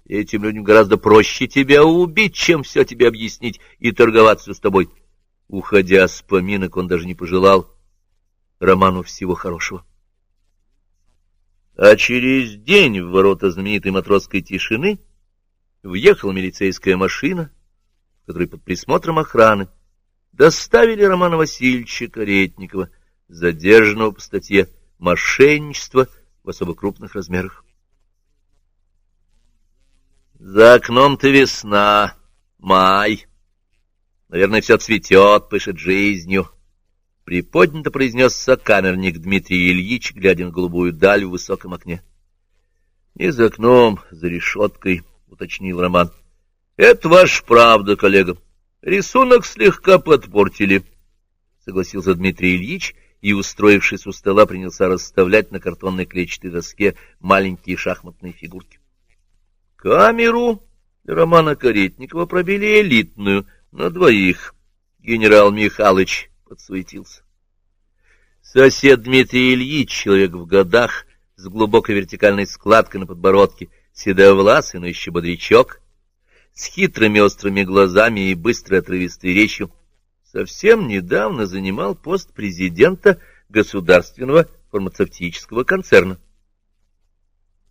Этим людям гораздо проще тебя убить, чем все тебе объяснить и торговаться с тобой. Уходя с поминок, он даже не пожелал Роману всего хорошего. А через день в ворота знаменитой матросской тишины въехала милицейская машина, в которой под присмотром охраны доставили Романа Васильевича Каретникова, задержанного по статье «Мошенничество в особо крупных размерах. За окном-то весна, май. Наверное, все цветет, пышет жизнью. Приподнято произнес сокамерник Дмитрий Ильич, глядя на голубую даль в высоком окне. — Не за окном, за решеткой, — уточнил Роман. — Это ваша правда, коллега. Рисунок слегка подпортили, — согласился Дмитрий Ильич, — и, устроившись у стола, принялся расставлять на картонной клетчатой доске маленькие шахматные фигурки. Камеру Романа Каретникова пробили элитную, на двоих. Генерал Михалыч подсуетился. Сосед Дмитрий Ильич, человек в годах, с глубокой вертикальной складкой на подбородке, седовласый, но еще бодрячок, с хитрыми острыми глазами и быстрой отрывистой речью, совсем недавно занимал пост президента государственного фармацевтического концерна.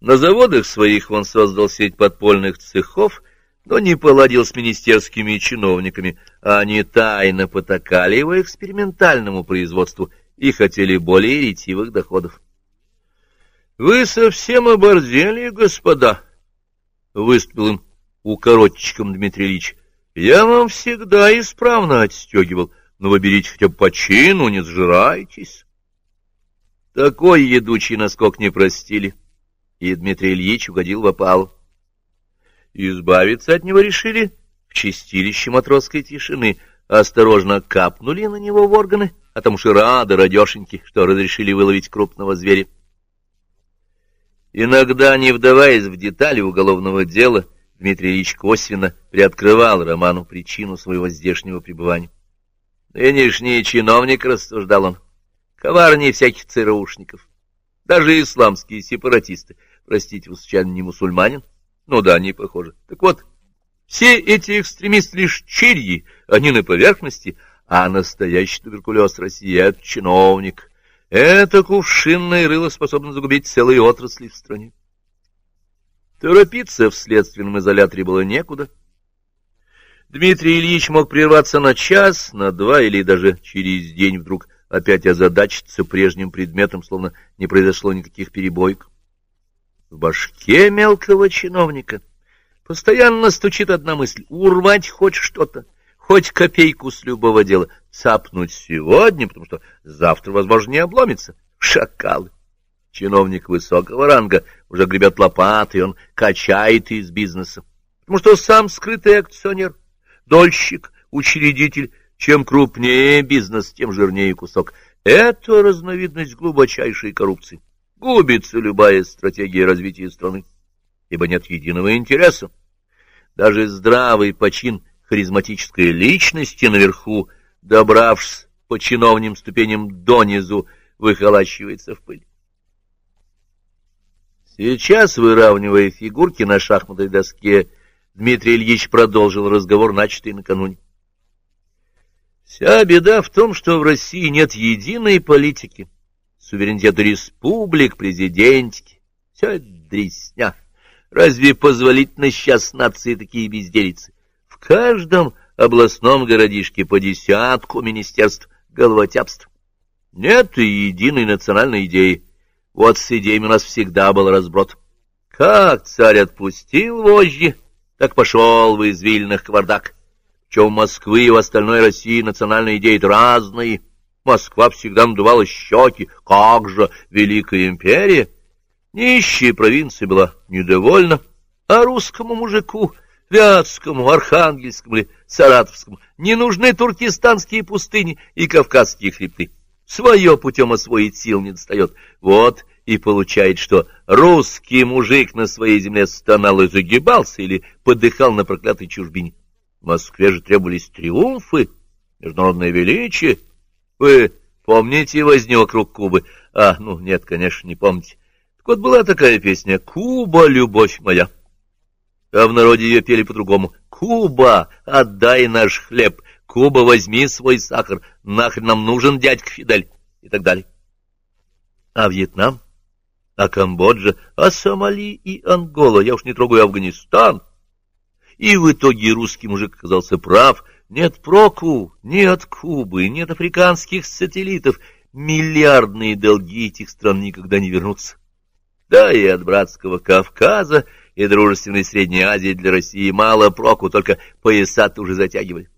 На заводах своих он создал сеть подпольных цехов, но не поладил с министерскими чиновниками, а они тайно потакали его экспериментальному производству и хотели более ретивых доходов. — Вы совсем оборзели, господа? — выступил им укоротчиком Дмитрий Ильич. — Я вам всегда исправно отстегивал, но вы берите хотя бы по чину, не сжирайтесь. Такой едучий наскок не простили, и Дмитрий Ильич угодил в опал. Избавиться от него решили в чистилище матросской тишины, осторожно капнули на него в органы, а там уж и рады, радешеньки, что разрешили выловить крупного зверя. Иногда, не вдаваясь в детали уголовного дела, Дмитрий Ильич косвенно приоткрывал Роману причину своего здешнего пребывания. Нынешний чиновник, рассуждал он, коварнее всяких ЦРУшников. Даже исламские сепаратисты, простите, вы случайно не мусульманин? Ну да, они похожи. Так вот, все эти экстремисты лишь черьи, они на поверхности, а настоящий туберкулез России — это чиновник, это кувшинное рыло способно загубить целые отрасли в стране. Торопиться в следственном изоляторе было некуда. Дмитрий Ильич мог прерваться на час, на два или даже через день вдруг опять озадачиться прежним предметом, словно не произошло никаких перебоек. В башке мелкого чиновника постоянно стучит одна мысль — урвать хоть что-то, хоть копейку с любого дела, цапнуть сегодня, потому что завтра, возможно, не обломится. Шакалы! Чиновник высокого ранга уже гребет лопатой, он качает из бизнеса, потому что сам скрытый акционер, дольщик, учредитель, чем крупнее бизнес, тем жирнее кусок. Это разновидность глубочайшей коррупции. Губится любая стратегия развития страны, ибо нет единого интереса. Даже здравый почин харизматической личности наверху, добравшись по чиновным ступеням донизу, выхолачивается в пыль. Сейчас, выравнивая фигурки на шахматной доске, Дмитрий Ильич продолжил разговор, начатый накануне. Вся беда в том, что в России нет единой политики, суверенитета республик, президентики. Все это дресня. Разве позволительно сейчас нации такие безделицы? В каждом областном городишке по десятку министерств головотяпств. Нет и единой национальной идеи. Вот с идеями у нас всегда был разброд. Как царь отпустил вожжи, так пошел в извилинах квардак. Чем Москвы и в остальной России национальные идеи разные. Москва всегда надувала щеки. Как же Великая империя! Нищая провинция была недовольна, а русскому мужику — Вятскому, Архангельскому или Саратовскому не нужны туркестанские пустыни и кавказские хребты. Свое путем освоить сил не достает. Вот и получает, что русский мужик на своей земле стонал и загибался или подыхал на проклятой чужбине. В Москве же требовались триумфы, международное величие. Вы помните возню вокруг Кубы? А, ну, нет, конечно, не помните. Так вот была такая песня «Куба, любовь моя» а в народе ее пели по-другому. «Куба, отдай наш хлеб! Куба, возьми свой сахар! Нахрен нам нужен дядька Фидель!» и так далее. А Вьетнам? А Камбоджа? А Сомали и Ангола? Я уж не трогаю Афганистан. И в итоге русский мужик оказался прав. Нет проку, нет Кубы, нет африканских сателлитов. Миллиардные долги этих стран никогда не вернутся. Да и от братского Кавказа и дружественной Средней Азии для России мало проку, только пояса уже затягивали.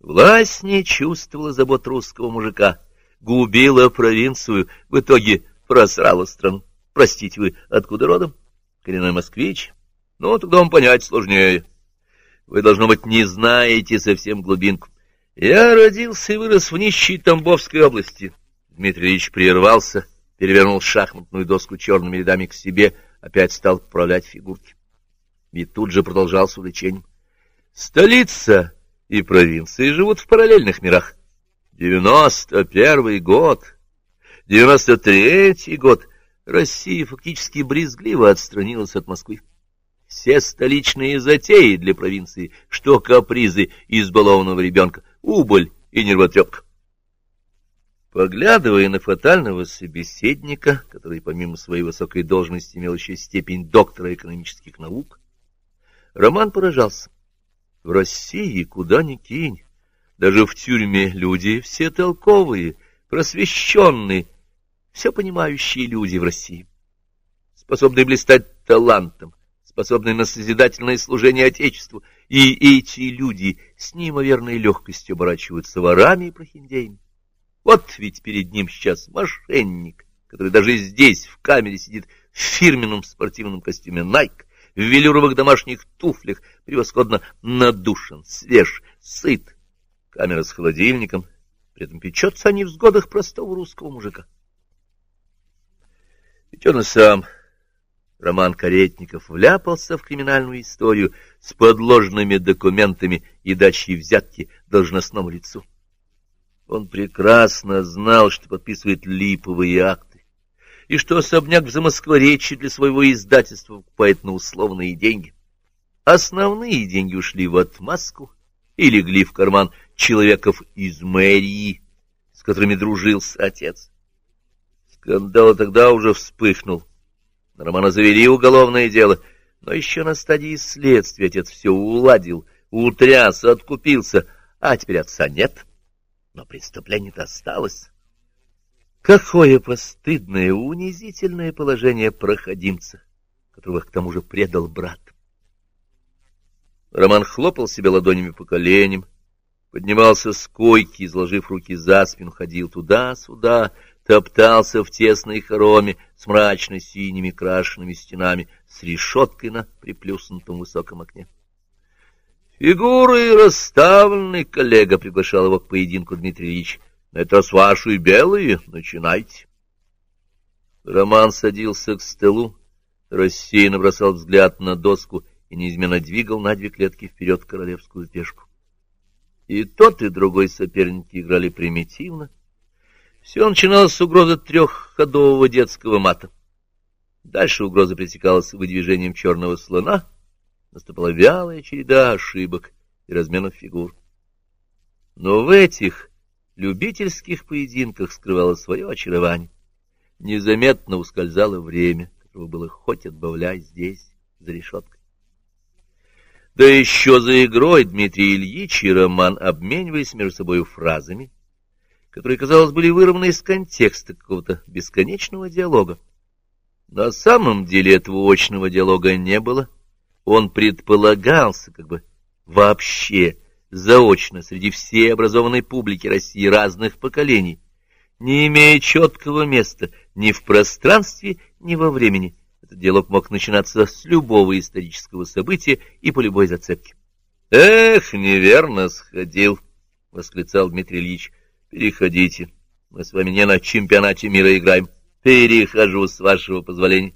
Власть не чувствовала забот русского мужика, губила провинцию, в итоге просрала страну. Простите, вы откуда родом? Коренной москвич? Ну, тогда вам понять сложнее. Вы, должно быть, не знаете совсем глубинку. Я родился и вырос в нищей Тамбовской области. Дмитрий Ильич прервался, перевернул шахматную доску черными рядами к себе — опять стал поправлять фигурки. И тут же продолжал с увлечением. Столица и провинции живут в параллельных мирах. Девяносто первый год, девяносто третий год Россия фактически брезгливо отстранилась от Москвы. Все столичные затеи для провинции, что капризы избалованного ребенка, убыль и нервотрепка. Поглядывая на фатального собеседника, который помимо своей высокой должности имел еще степень доктора экономических наук, Роман поражался. В России куда ни кинь, даже в тюрьме люди все толковые, просвещенные, все понимающие люди в России, способные блистать талантом, способные на созидательное служение Отечеству, и эти люди с неимоверной легкостью оборачиваются ворами и прохиндеями. Вот ведь перед ним сейчас мошенник, который даже здесь, в камере, сидит в фирменном спортивном костюме Nike, в велюровых домашних туфлях, превосходно надушен, свеж, сыт. Камера с холодильником, при этом печется о невзгодах простого русского мужика. Ведь он и сам, Роман Каретников, вляпался в криминальную историю с подложными документами и дачей взятки должностному лицу. Он прекрасно знал, что подписывает липовые акты, и что особняк в Замоскворечье для своего издательства покупает на условные деньги. Основные деньги ушли в отмазку и легли в карман человеков из мэрии, с которыми дружился отец. Скандал тогда уже вспыхнул. На Романа завели уголовное дело, но еще на стадии следствия отец все уладил, утряс, откупился, а теперь отца нет но преступление-то осталось. Какое постыдное, унизительное положение проходимца, которого к тому же предал брат. Роман хлопал себя ладонями по коленям, поднимался с койки, изложив руки за спину, ходил туда-сюда, топтался в тесной хороме с мрачно-синими крашенными стенами, с решеткой на приплюснутом высоком окне. Фигуры расставлены, коллега приглашал его к поединку Дмитрий Ильич. Это с вашей белые, начинайте. Роман садился к столу, рассеянно бросал взгляд на доску и неизменно двигал на две клетки вперед королевскую пешку. И тот, и другой соперники играли примитивно. Все начиналось с угрозы трехходового детского мата. Дальше угроза пресекалась выдвижением черного слона — наступала вялая череда ошибок и разменов фигур. Но в этих любительских поединках скрывало свое очарование. Незаметно ускользало время, которого было хоть отбавляй здесь, за решеткой. Да еще за игрой Дмитрий Ильич и Роман, обмениваясь между собой фразами, которые, казалось, были вырваны из контекста какого-то бесконечного диалога. На самом деле этого очного диалога не было, он предполагался как бы вообще заочно среди всей образованной публики России разных поколений, не имея четкого места ни в пространстве, ни во времени. Этот диалог мог начинаться с любого исторического события и по любой зацепке. — Эх, неверно сходил, — восклицал Дмитрий Ильич. — Переходите, мы с вами не на чемпионате мира играем. Перехожу, с вашего позволения.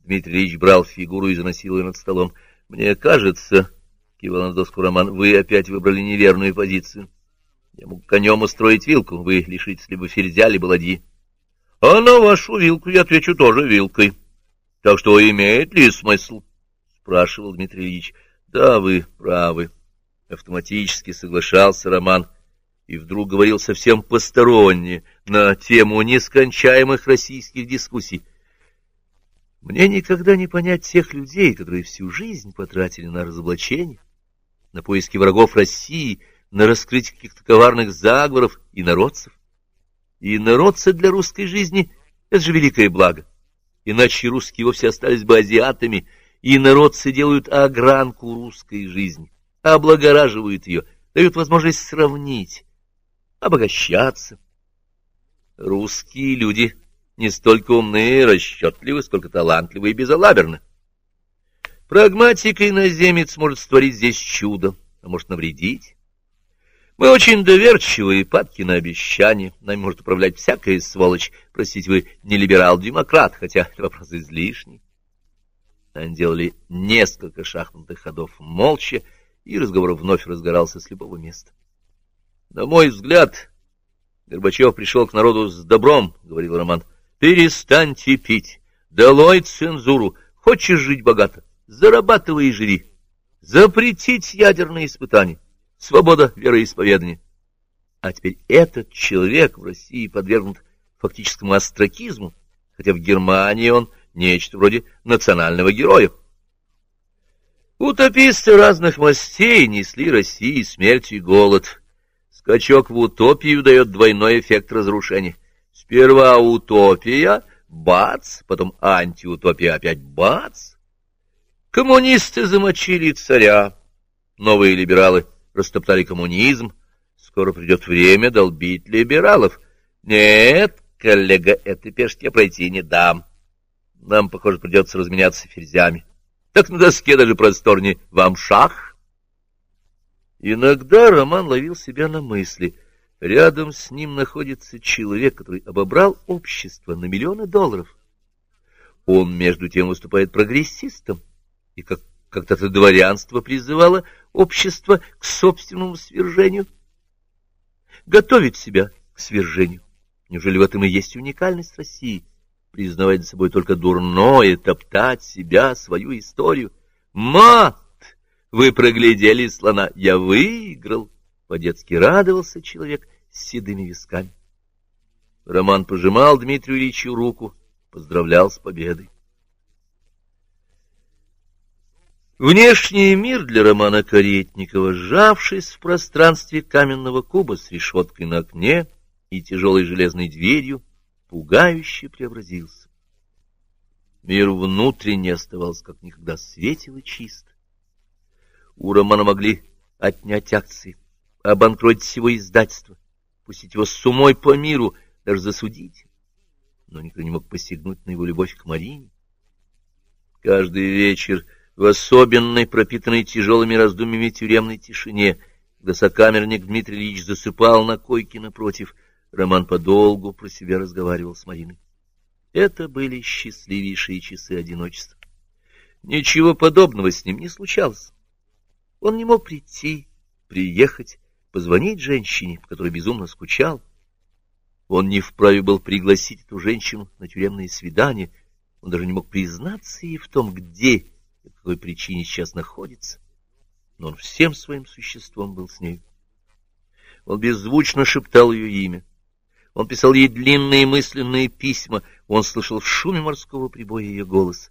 Дмитрий Ильич брал фигуру и заносил ее над столом. — Мне кажется, — кивал на доску Роман, — вы опять выбрали неверную позицию. Я мог конем устроить вилку, вы лишитесь либо ферзя, либо ладьи. — А на вашу вилку я отвечу тоже вилкой. Так что имеет ли смысл? — спрашивал Дмитрий Ильич. — Да, вы правы. Автоматически соглашался Роман и вдруг говорил совсем посторонне на тему нескончаемых российских дискуссий. Мне никогда не понять тех людей, которые всю жизнь потратили на разоблачение, на поиски врагов России, на раскрытие каких-то коварных заговоров и народцев. И народцы для русской жизни — это же великое благо. Иначе русские вовсе остались бы азиатами, и народцы делают огранку русской жизни, облагораживают ее, дают возможность сравнить, обогащаться. Русские люди — не столько умны и расчетливы, сколько талантливы и безалаберны. Прагматик иноземец может створить здесь чудо, а может навредить. Мы очень доверчивы и падки на обещания. Нами может управлять всякая сволочь. Простите, вы не либерал-демократ, хотя вопрос излишний. Они делали несколько шахматных ходов молча, и разговор вновь разгорался с любого места. На мой взгляд, Горбачев пришел к народу с добром, — говорил Роман. Перестаньте пить. Долой цензуру. Хочешь жить богато? Зарабатывай и живи. Запретить ядерные испытания. Свобода вероисповедания. А теперь этот человек в России подвергнут фактическому астракизму, хотя в Германии он нечто вроде национального героя. Утописты разных мастей несли России смерть и голод. Скачок в утопию дает двойной эффект разрушения. Сперва утопия, бац, потом антиутопия, опять бац. Коммунисты замочили царя, новые либералы растоптали коммунизм, скоро придет время долбить либералов. Нет, коллега, этой пешке пройти не дам. Нам, похоже, придется разменяться ферзями. Так на доске даже просторнее. Вам шах? Иногда Роман ловил себя на мысли. Рядом с ним находится человек, который обобрал общество на миллионы долларов. Он, между тем, выступает прогрессистом, и как когда-то дворянство призывало общество к собственному свержению — готовит себя к свержению. Неужели в этом и есть уникальность России? Признавать за собой только дурное, топтать себя, свою историю. Мат! Вы проглядели слона, я выиграл! По-детски радовался человек с седыми висками. Роман пожимал Дмитрию Ильичу руку, поздравлял с победой. Внешний мир для романа Каретникова, сжавшись в пространстве каменного куба с решеткой на окне и тяжелой железной дверью, пугающе преобразился. Мир внутренне оставался как никогда светел и чист. У романа могли отнять акции, обанкротить всего издательства, пустить его с умой по миру, даже засудить. Но никто не мог посягнуть на его любовь к Марине. Каждый вечер в особенной, пропитанной тяжелыми раздумьями тюремной тишине, когда сокамерник Дмитрий Ильич засыпал на койке напротив, Роман подолгу про себя разговаривал с Мариной. Это были счастливейшие часы одиночества. Ничего подобного с ним не случалось. Он не мог прийти, приехать, позвонить женщине, по которой безумно скучал. Он не вправе был пригласить эту женщину на тюремное свидание, он даже не мог признаться ей в том, где по какой причине сейчас находится, но он всем своим существом был с ней. Он беззвучно шептал ее имя. Он писал ей длинные мысленные письма, он слышал в шуме морского прибоя ее голос.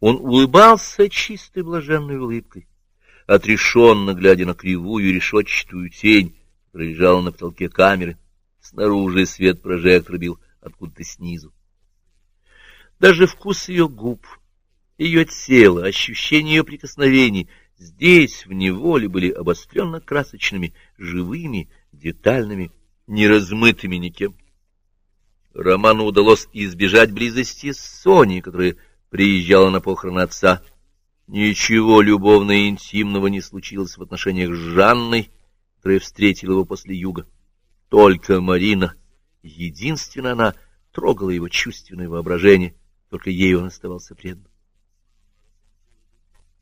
Он улыбался чистой блаженной улыбкой, отрешенно глядя на кривую решетчатую тень, которая на потолке камеры. Снаружи свет прожектора бил откуда-то снизу. Даже вкус ее губ — ее тело, ощущение ее прикосновений здесь, в неволе, были обостренно красочными, живыми, детальными, неразмытыми никем. Роману удалось избежать близости с Соней, которая приезжала на похороны отца. Ничего любовного и интимного не случилось в отношениях с Жанной, которая встретила его после юга. Только Марина, единственная она, трогала его чувственное воображение, только ей он оставался предан.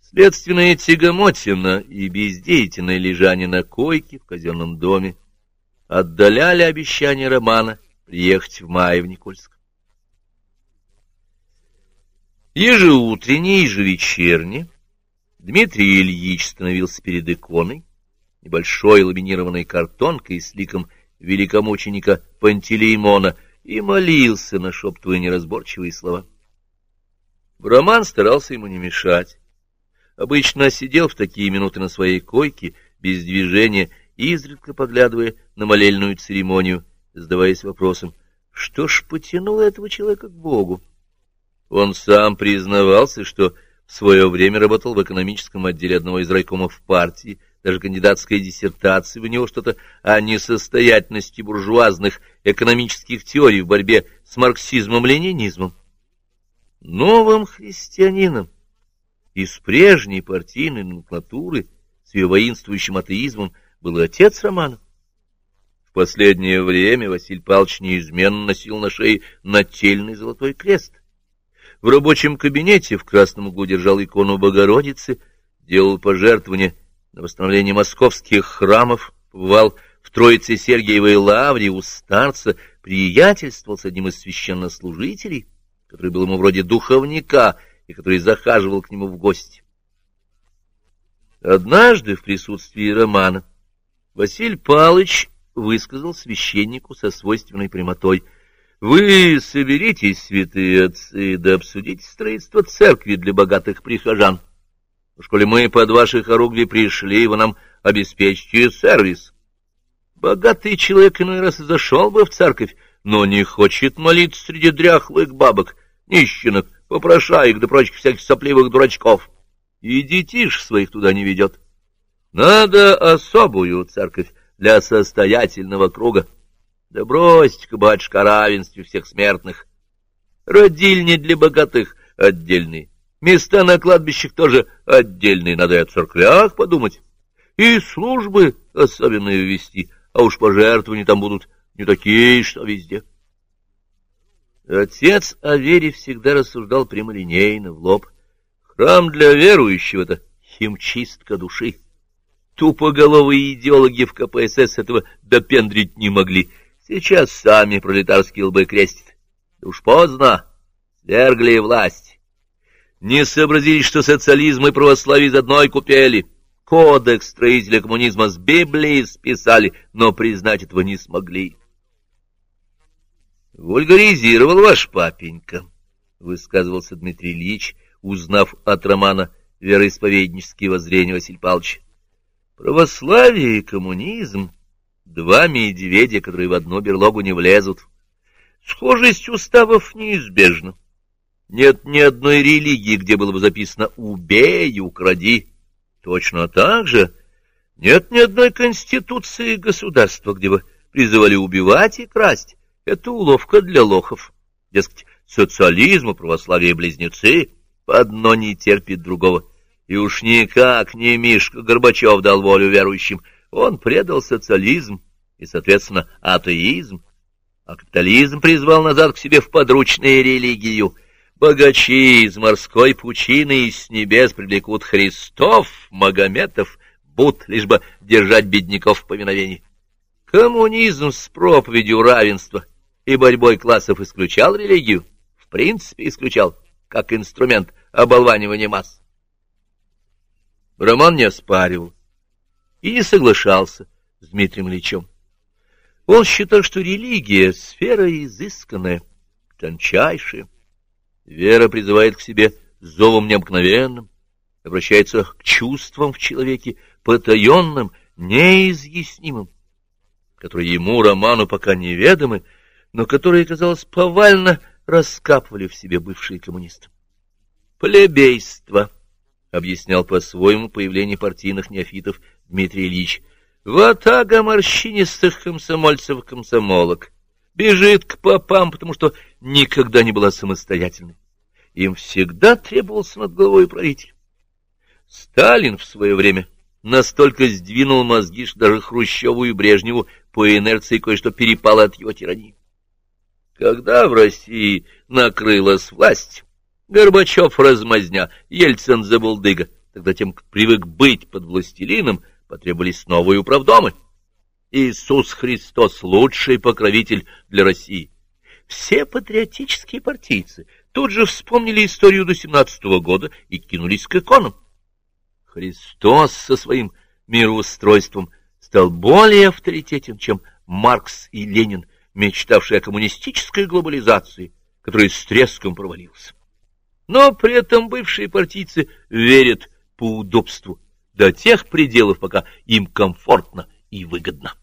Следственная тягомотина и бездеятельное лежание на койке в казенном доме отдаляли обещание Романа приехать в мае в Никольск. Ежеутренне, ежевечерне Дмитрий Ильич становился перед иконой, небольшой ламинированной картонкой с ликом великомученика Пантелеймона, и молился, нашептывая неразборчивые слова. Роман старался ему не мешать обычно сидел в такие минуты на своей койке, без движения, изредка поглядывая на молельную церемонию, задаваясь вопросом, что ж потянуло этого человека к Богу? Он сам признавался, что в свое время работал в экономическом отделе одного из райкомов партии, даже кандидатская диссертация у него что-то о несостоятельности буржуазных экономических теорий в борьбе с марксизмом-ленинизмом. Новым христианином, из прежней партийной номенклатуры с ее воинствующим атеизмом был отец Романа. В последнее время Василий Павлович неизменно носил на шее нательный золотой крест. В рабочем кабинете в красном углу держал икону Богородицы, делал пожертвования на восстановление московских храмов, побывал в Троице Сергиевой лавре у старца, приятельствовал с одним из священнослужителей, который был ему вроде духовника — и который захаживал к нему в гости. Однажды в присутствии Романа Василий Палыч высказал священнику со свойственной прямотой. «Вы соберитесь, святые отцы, да обсудите строительство церкви для богатых прихожан. Уж коли мы под ваши хоругви пришли, вы нам обеспечите сервис. Богатый человек иной раз зашел бы в церковь, но не хочет молиться среди дряхлых бабок, нищенок, попрошаек да прочих всяких сопливых дурачков. И детишь своих туда не ведет. Надо особую церковь для состоятельного круга. Да бросьте-ка, батюшка, равенстве всех смертных. Родильни для богатых отдельные. Места на кладбищах тоже отдельные. Надо и о церквях подумать. И службы особенные ввести. А уж пожертвования там будут не такие, что везде. Отец о вере всегда рассуждал прямолинейно, в лоб. Храм для верующего — это химчистка души. Тупоголовые идеологи в КПСС этого допендрить не могли. Сейчас сами пролетарские лбы крестят. Да уж поздно, свергли власть. Не сообразили, что социализм и православие из одной купели. Кодекс строителя коммунизма с Библии списали, но признать этого не смогли. Вульгаризировал ваш папенька, — высказывался Дмитрий Ильич, узнав от романа вероисповеднические воззрения Василия Павловича. Православие и коммунизм — два медведя, которые в одну берлогу не влезут. Схожесть уставов неизбежна. Нет ни одной религии, где было бы записано «убей, укради». Точно так же нет ни одной конституции государства, где бы призывали убивать и красть. Это уловка для лохов. Дескать, социализм и православие близнецы, одно не терпит другого. И уж никак не Мишка Горбачев дал волю верующим. Он предал социализм и, соответственно, атеизм. А капитализм призвал назад к себе в подручные религию. Богачи из морской пучины и с небес привлекут Христов, Магометов, Буд, лишь бы держать бедняков в повиновении. Коммунизм с проповедью равенства и борьбой классов исключал религию, в принципе исключал, как инструмент оболванивания масс. Роман не оспаривал и не соглашался с Дмитрием Ильичем. Он считал, что религия — сфера изысканная, тончайшая. Вера призывает к себе зовом необыкновенным, обращается к чувствам в человеке, потаенным, неизъяснимым, которые ему, Роману, пока неведомы, но которые, казалось, повально раскапывали в себе бывшие коммунисты. Плебейство —— объяснял по-своему появление партийных неофитов Дмитрий Ильич. «Ватага морщинистых комсомольцев-комсомолок бежит к попам, потому что никогда не была самостоятельной. Им всегда требовался над головой правитель. Сталин в свое время настолько сдвинул мозги, что даже Хрущеву и Брежневу по инерции кое-что перепало от его тирании. Когда в России накрылась власть, Горбачев размазня, Ельцин забулдыга. Тогда тем, кто привык быть под властелином, потребовались новые управдомы. Иисус Христос — лучший покровитель для России. Все патриотические партийцы тут же вспомнили историю до семнадцатого года и кинулись к иконам. Христос со своим мироустройством стал более авторитетен, чем Маркс и Ленин, мечтавшие о коммунистической глобализации, которая с треском провалился. Но при этом бывшие партийцы верят по удобству до тех пределов, пока им комфортно и выгодно.